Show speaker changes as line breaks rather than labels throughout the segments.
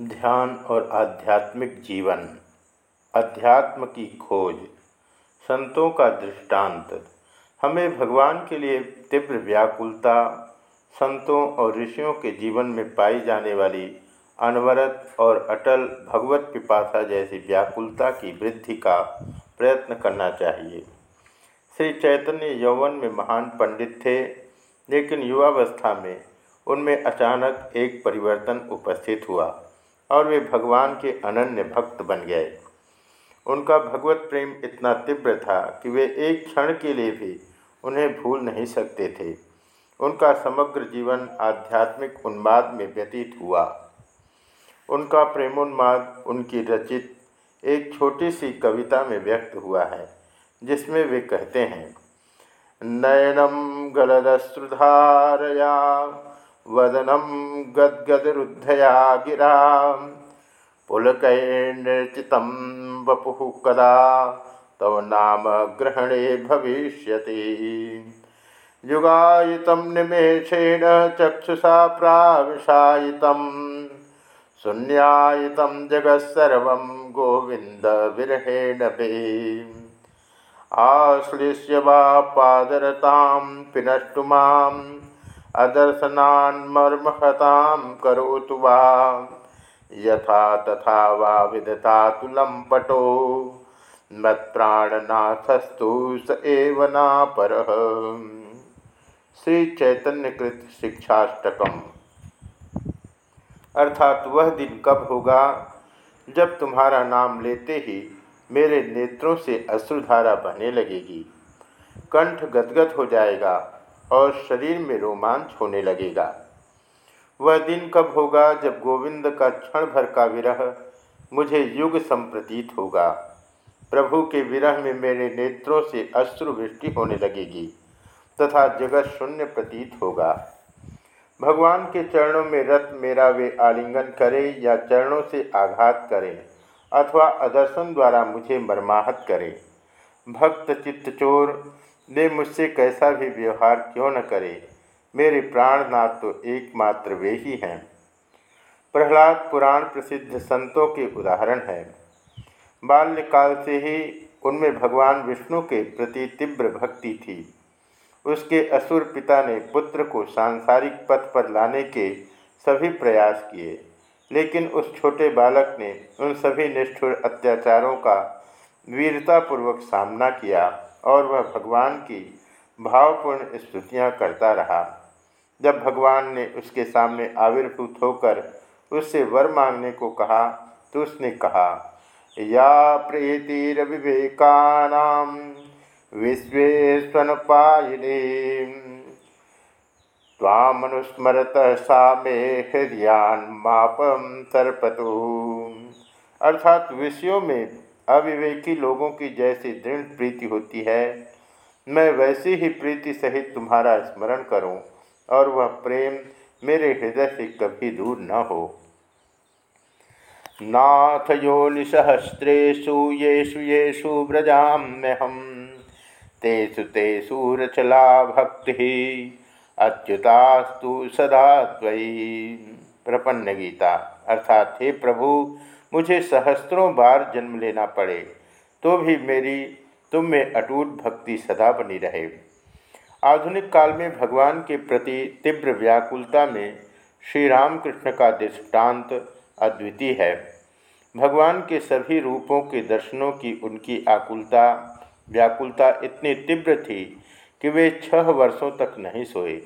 ध्यान और आध्यात्मिक जीवन, अध्यात्म की खोज, संतों का दृष्टांत। हमें भगवान के लिए तीव्र व्याकुलता, संतों और ऋषियों के जीवन में पाई जाने वाली अनवरत और अटल भगवत पिपासा जैसी व्याकुलता की वृद्धि का प्रयत्न करना चाहिए। श्री चैतन्य यौवन में महान पंडित थे, लेकिन युवावस्था में उनमें अचानक एक परिवर्तन उपस्थित हुआ। और वे भगवान के अनन्य भक्त बन गए। उनका भगवत प्रेम इतना तीव्र था कि वे एक क्षण के लिए भी उन्हें भूल नहीं सकते थे। उनका समग्र जीवन आध्यात्मिक उन्माद में व्यतीत हुआ। उनका प्रेमोन्माद, उनकी रचित एक छोटी सी कविता में व्यक्त हुआ है, जिसमें वे कहते हैं, नयनम गलदश्रुधारया वदनम गदगदरुद्धया गिरा। पुलकैर्निर्चित वपु कदा? तव नाम ग्रहणे भविष्य युगायित निमेषेण चक्षुषा प्राविशायित। शून्यायित जगत्सर्व गोविंद विरहेण भे आश्लिष्य वा पादरतां पिनष्टु माम्। अदर्शनान्मर्महतां करोतु वा। यथा तथा वा विदता तु लम्पटो मत्प्राणनाथस्तु स एव चैतन्य कृत शिक्षाष्टकम। अर्थात वह दिन कब होगा, जब तुम्हारा नाम लेते ही मेरे नेत्रों से अश्रुधारा बहने लगेगी। कंठ गदगद हो जाएगा। और शरीर में रोमांच होने लगेगा। वह दिन कब होगा जब गोविंद का क्षण भर का विरह मुझे युग संप्रतीत होगा। प्रभु के विरह में मेरे नेत्रों से अश्रुवृष्टि होने लगेगी तथा जगत शून्य प्रतीत होगा। भगवान के चरणों में रत मेरा वे आलिंगन करें या चरणों से आघात करें अथवा अदर्शन द्वारा मुझे मरमाहत करें। भक्त चित्तचोर वे मुझसे कैसा भी व्यवहार क्यों न करे, मेरे प्राणनाथ तो एकमात्र वे ही हैं। प्रहलाद पुराण प्रसिद्ध संतों के उदाहरण हैं। बाल्यकाल से ही उनमें भगवान विष्णु के प्रति तीव्र भक्ति थी। उसके असुर पिता ने पुत्र को सांसारिक पथ पर लाने के सभी प्रयास किए, लेकिन उस छोटे बालक ने उन सभी निष्ठुर अत्याचारों का वीरतापूर्वक सामना किया। और वह भगवान की भावपूर्ण स्तुतियाँ करता रहा। जब भगवान ने उसके सामने आविर्भूत होकर उससे वर मांगने को कहा तो उसने कहा, या प्रीतिरविवेका विश्वेश्वन पायिनी तामनुस्मरत सा मे हृदयान मापम सर्पतु अर्थात विषयों में अविवेकी लोगों की जैसी दृढ़ प्रीति होती है। मैं वैसी ही प्रीति सहित तुम्हारा स्मरण करूँ और वह प्रेम मेरे हृदय से कभी दूर न हो। नाथ योनिसहस्रेशु येषु येषु व्रजाम्यहम तेषु तेषु रचला भक्ति अच्युतास्तु सदा त्वयी। प्रपन्न गीता, अर्थात हे प्रभु मुझे सहस्त्रों बार जन्म लेना पड़े तो भी मेरी, तुम में अटूट भक्ति सदा बनी रहे। आधुनिक काल में भगवान के प्रति तीव्र व्याकुलता में श्री रामकृष्ण का दृष्टांत अद्वितीय है। भगवान के सभी रूपों के दर्शनों की उनकी आकुलता, व्याकुलता इतनी तीव्र थी कि वे छह वर्षों तक नहीं सोए।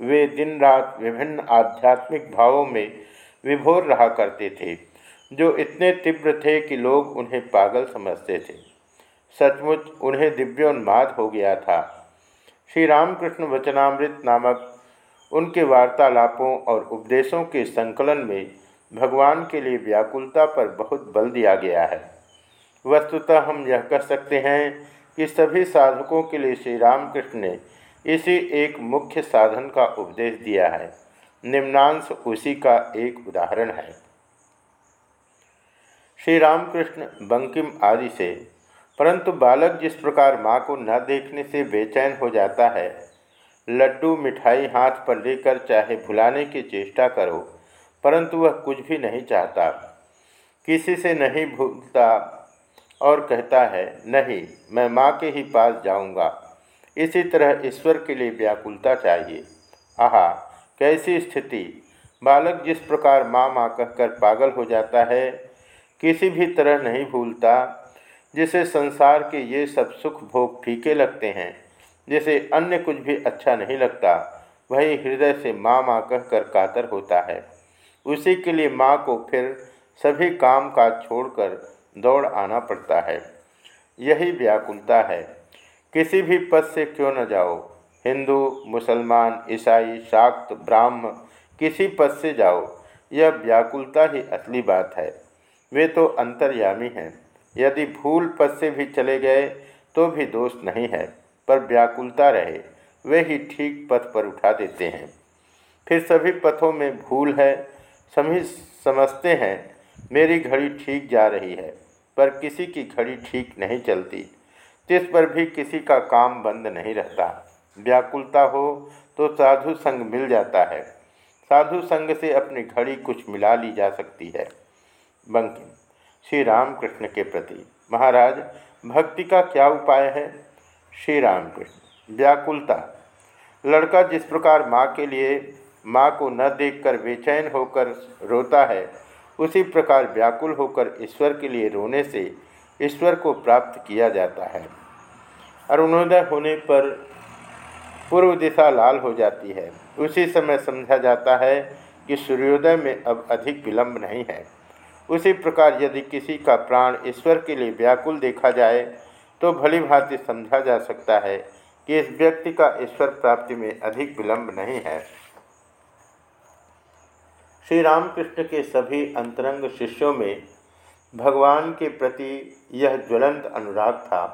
वे दिन रात विभिन्न आध्यात्मिक भावों में विभोर रहा करते थे। जो इतने तीव्र थे कि लोग उन्हें पागल समझते थे। सचमुच उन्हें दिव्योन्माद हो गया था। श्री रामकृष्ण वचनामृत नामक उनके वार्तालापों और उपदेशों के संकलन में भगवान के लिए व्याकुलता पर बहुत बल दिया गया है। वस्तुतः हम यह कह सकते हैं कि सभी साधकों के लिए श्री रामकृष्ण ने इसी एक मुख्य साधन का उपदेश दिया है। निम्नांश उसी का एक उदाहरण है। श्री रामकृष्ण बंकिम आदि से। परंतु बालक जिस प्रकार माँ को न देखने से बेचैन हो जाता है, लड्डू, मिठाई हाथ पर लेकर चाहे भुलाने की चेष्टा करो, परंतु वह कुछ भी नहीं चाहता। किसी से नहीं भूलता और कहता है, नहीं, मैं माँ के ही पास जाऊँगा। इसी तरह ईश्वर के लिए व्याकुलता चाहिए। आहा, कैसी स्थिति। बालक जिस प्रकार माँ माँ कहकर पागल हो जाता है किसी भी तरह नहीं भूलता, जिसे संसार के ये सब सुख भोग फीके लगते हैं, जिसे अन्य कुछ भी अच्छा नहीं लगता, वही हृदय से माँ माँ कहकर कातर होता है। उसी के लिए माँ को फिर सभी काम काज छोड़कर दौड़ आना पड़ता है। यही व्याकुलता है। किसी भी पद से क्यों न जाओ। हिंदू, मुसलमान, ईसाई, शाक्त, ब्राह्म, किसी पद से जाओ। यह व्याकुलता ही असली बात है। वे तो अंतर्यामी हैं। यदि भूल पद से भी चले गए तो भी दोष नहीं है, पर व्याकुलता रहे, वे ही ठीक पथ पर उठा देते हैं। फिर सभी पथों में भूल है, सभी समझते हैं, मेरी घड़ी ठीक जा रही है, पर किसी की घड़ी ठीक नहीं चलती। जिस पर भी किसी का काम बंद नहीं रहता। व्याकुलता हो तो साधु संग मिल जाता है। साधु संग से अपनी घड़ी कुछ मिला ली जा सकती है। बंकिम। श्री रामकृष्ण के प्रति। महाराज, भक्ति का क्या उपाय है? श्री रामकृष्ण व्याकुलता। लड़का जिस प्रकार माँ के लिए माँ को न देखकर बेचैन होकर रोता है, उसी प्रकार व्याकुल होकर ईश्वर के लिए रोने से ईश्वर को प्राप्त किया जाता है। अरुणोदय होने पर पूर्व दिशा लाल हो जाती है। उसी समय समझा जाता है कि सूर्योदय में अब अधिक विलंब नहीं है। उसी प्रकार यदि किसी का प्राण ईश्वर के लिए व्याकुल देखा जाए तो भली भांति समझा जा सकता है कि इस व्यक्ति का ईश्वर प्राप्ति में अधिक विलंब नहीं है। श्री रामकृष्ण के सभी अंतरंग शिष्यों में भगवान के प्रति यह ज्वलंत अनुराग था।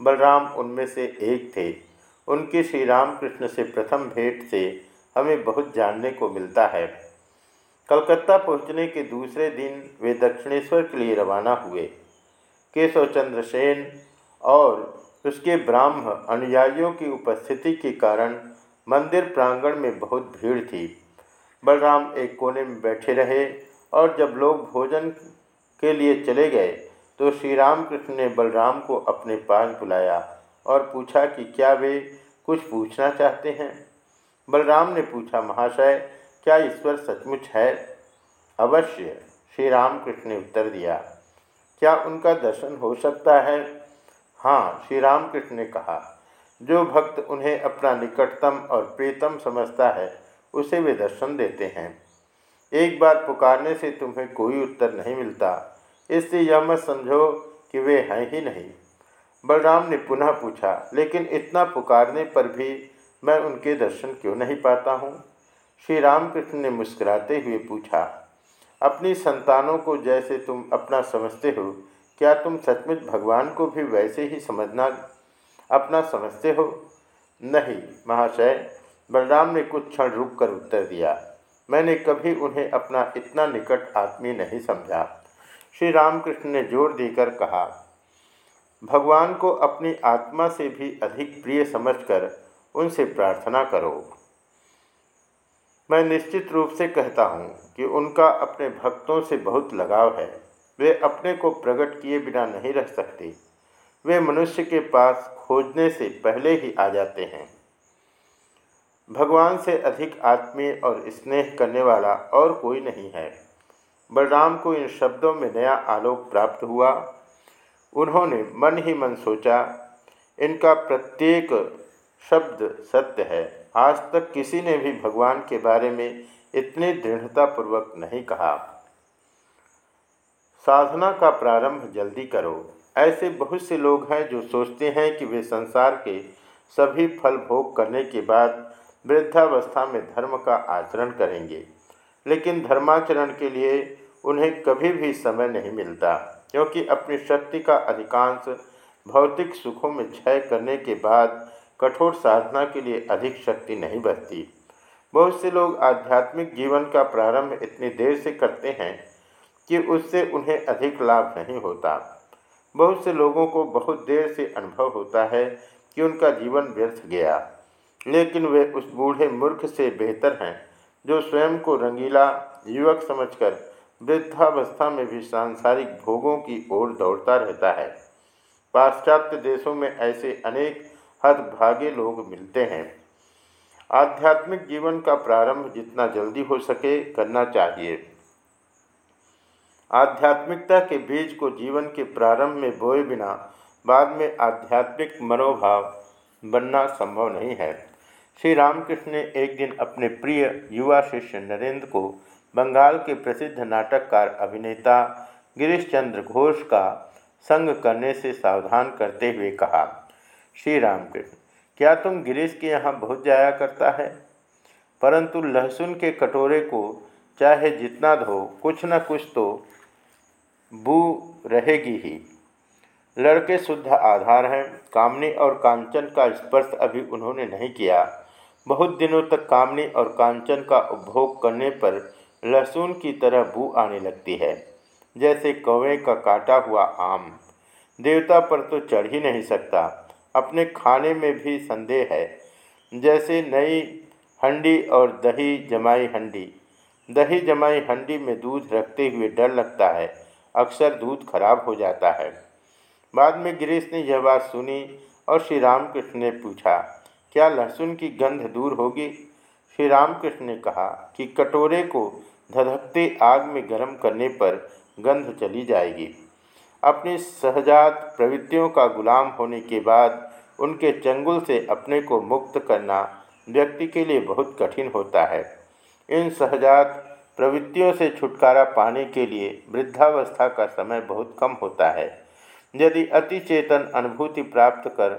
बलराम उनमें से एक थे। उनकी श्री रामकृष्ण से प्रथम भेंट से हमें बहुत जानने को मिलता है। कलकत्ता पहुँचने के दूसरे दिन वे दक्षिणेश्वर के लिए रवाना हुए। केशव चंद्र सेन और उसके ब्राह्म अनुयायियों की उपस्थिति के कारण मंदिर प्रांगण में बहुत भीड़ थी। बलराम एक कोने में बैठे रहे और जब लोग भोजन के लिए चले गए तो श्री रामकृष्ण ने बलराम को अपने पास बुलाया और पूछा कि क्या वे कुछ पूछना चाहते हैं? बलराम ने पूछा, महाशय क्या ईश्वर सचमुच है? अवश्य श्री रामकृष्ण ने उत्तर दिया। क्या उनका दर्शन हो सकता है? हाँ श्री रामकृष्ण ने कहा। जो भक्त उन्हें अपना निकटतम और प्रीतम समझता है, उसे वे दर्शन देते हैं। एक बार पुकारने से तुम्हें कोई उत्तर नहीं मिलता। इससे यह मत समझो कि वे हैं ही नहीं। बलराम ने पुनः पूछा, लेकिन इतना पुकारने पर भी मैं उनके दर्शन क्यों नहीं पाता हूँ? श्री रामकृष्ण ने मुस्कुराते हुए पूछा, अपनी संतानों को जैसे तुम अपना समझते हो, क्या तुम सचमुच भगवान को भी वैसे ही समझना, अपना समझते हो? नहीं, महाशय, बलराम ने कुछ क्षण रुक कर उत्तर दिया, मैंने कभी उन्हें अपना इतना निकट आत्मीय नहीं समझा। श्री रामकृष्ण ने ज़ोर देकर कहा, भगवान को अपनी आत्मा से भी अधिक प्रिय समझकर उनसे प्रार्थना करो। मैं निश्चित रूप से कहता हूँ कि उनका अपने भक्तों से बहुत लगाव है। वे अपने को प्रकट किए बिना नहीं रह सकते। वे मनुष्य के पास खोजने से पहले ही आ जाते हैं। भगवान से अधिक आत्मीय और स्नेह करने वाला और कोई नहीं है। बलराम को इन शब्दों में नया आलोक प्राप्त हुआ। उन्होंने मन ही मन सोचा, इनका प्रत्येक शब्द सत्य है। आज तक किसी ने भी भगवान के बारे में इतनी दृढ़तापूर्वक नहीं कहा। साधना का प्रारंभ जल्दी करो। ऐसे बहुत से लोग हैं जो सोचते हैं कि वे संसार के सभी फल भोग करने के बाद वृद्धावस्था में धर्म का आचरण करेंगे। लेकिन धर्माचरण के लिए उन्हें कभी भी समय नहीं मिलता, क्योंकि अपनी शक्ति का अधिकांश भौतिक सुखों में क्षय करने के बाद कठोर साधना के लिए अधिक शक्ति नहीं बचती। बहुत से लोग आध्यात्मिक जीवन का प्रारंभ इतनी देर से करते हैं कि उससे उन्हें अधिक लाभ नहीं होता। बहुत से लोगों को बहुत देर से अनुभव होता है कि उनका जीवन व्यर्थ गया, लेकिन वे उस बूढ़े मूर्ख से बेहतर हैं, जो स्वयं को रंगीला युवक समझकर वृद्धावस्था में भी सांसारिक भोगों की ओर दौड़ता रहता है। पाश्चात्य देशों में ऐसे अनेक हदभागे लोग मिलते हैं। आध्यात्मिक जीवन का प्रारंभ जितना जल्दी हो सके करना चाहिए। आध्यात्मिकता के बीज को जीवन के प्रारंभ में बोए बिना बाद में आध्यात्मिक मनोभाव बनना संभव नहीं है। श्री रामकृष्ण ने एक दिन अपने प्रिय युवा शिष्य नरेंद्र को बंगाल के प्रसिद्ध नाटककार अभिनेता गिरीश चंद्र घोष का संग करने से सावधान करते हुए कहा। श्री रामकृष्ण क्या तुम गिरीश के यहाँ बहुत जाया करता है? परंतु लहसुन के कटोरे को चाहे जितना धो, कुछ न कुछ तो बू रहेगी ही। लड़के शुद्ध आधार हैं, कामनी और कांचन का स्पर्श अभी उन्होंने नहीं किया। बहुत दिनों तक कामनी और कांचन का उपभोग करने पर लहसुन की तरह बू आने लगती है, जैसे कौवे का काटा हुआ आम। देवता पर तो चढ़ ही नहीं सकता। अपने खाने में भी संदेह है। जैसे नई हंडी और दही जमाई हंडी। दही जमाई हंडी में दूध रखते हुए डर लगता है। अक्सर दूध खराब हो जाता है। बाद में गिरीश ने यह बात सुनी और श्री रामकृष्ण ने पूछा, क्या लहसुन की गंध दूर होगी? श्री रामकृष्ण ने कहा कि कटोरे को धधकते आग में गर्म करने पर गंध चली जाएगी। अपनी सहजात प्रवृत्तियों का गुलाम होने के बाद उनके चंगुल से अपने को मुक्त करना व्यक्ति के लिए बहुत कठिन होता है। इन सहजात प्रवृत्तियों से छुटकारा पाने के लिए वृद्धावस्था का समय बहुत कम होता है। यदि अति चेतन अनुभूति प्राप्त कर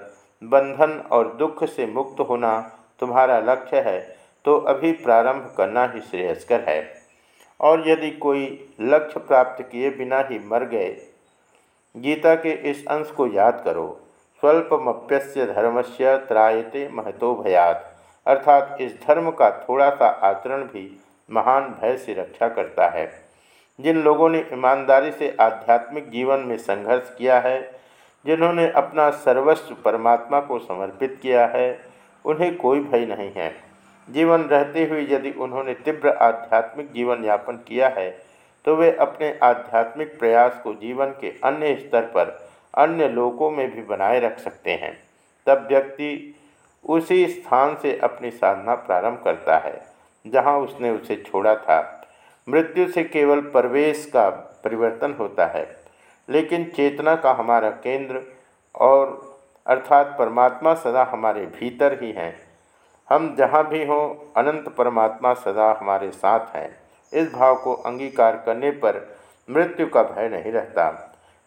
बंधन और दुख से मुक्त होना तुम्हारा लक्ष्य है तो अभी प्रारंभ करना ही श्रेयस्कर है। और यदि कोई लक्ष्य प्राप्त किए बिना ही मर गए गीता के इस अंश को याद करो। स्वल्पमप्यस्य धर्मस्य त्रायते महतो भयात। अर्थात इस धर्म का थोड़ा सा आचरण भी महान भय से रक्षा करता है। जिन लोगों ने ईमानदारी से आध्यात्मिक जीवन में संघर्ष किया है, जिन्होंने अपना सर्वस्व परमात्मा को समर्पित किया है, उन्हें कोई भय नहीं है। जीवन रहते हुए यदि उन्होंने तीव्र आध्यात्मिक जीवन यापन किया है तो वे अपने आध्यात्मिक प्रयास को जीवन के अन्य स्तर पर अन्य लोकों में भी बनाए रख सकते हैं। तब व्यक्ति उसी स्थान से अपनी साधना प्रारंभ करता है, जहाँ उसने उसे छोड़ा था। मृत्यु से केवल प्रवेश का परिवर्तन होता है, लेकिन चेतना का हमारा केंद्र और अर्थात परमात्मा सदा हमारे भीतर ही हैं। हम जहाँ भी हों, अनंत परमात्मा सदा हमारे साथ हैं। इस भाव को अंगीकार करने पर मृत्यु का भय नहीं रहता।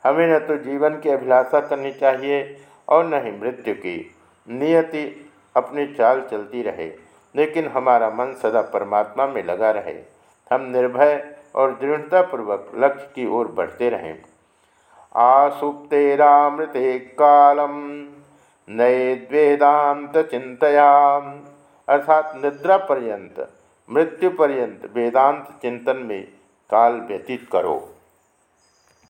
हमें न तो जीवन की अभिलाषा करनी चाहिए और न ही मृत्यु की। नियति अपनी चाल चलती रहे, लेकिन हमारा मन सदा परमात्मा में लगा रहे। हम निर्भय और दृढ़तापूर्वक लक्ष्य की ओर बढ़ते रहें। आसुप्तेरामृते कालम नए द्वेदांत चिंतयाम। अर्थात निद्रा पर्यंत मृत्यु पर्यंत वेदांत चिंतन में काल व्यतीत करो।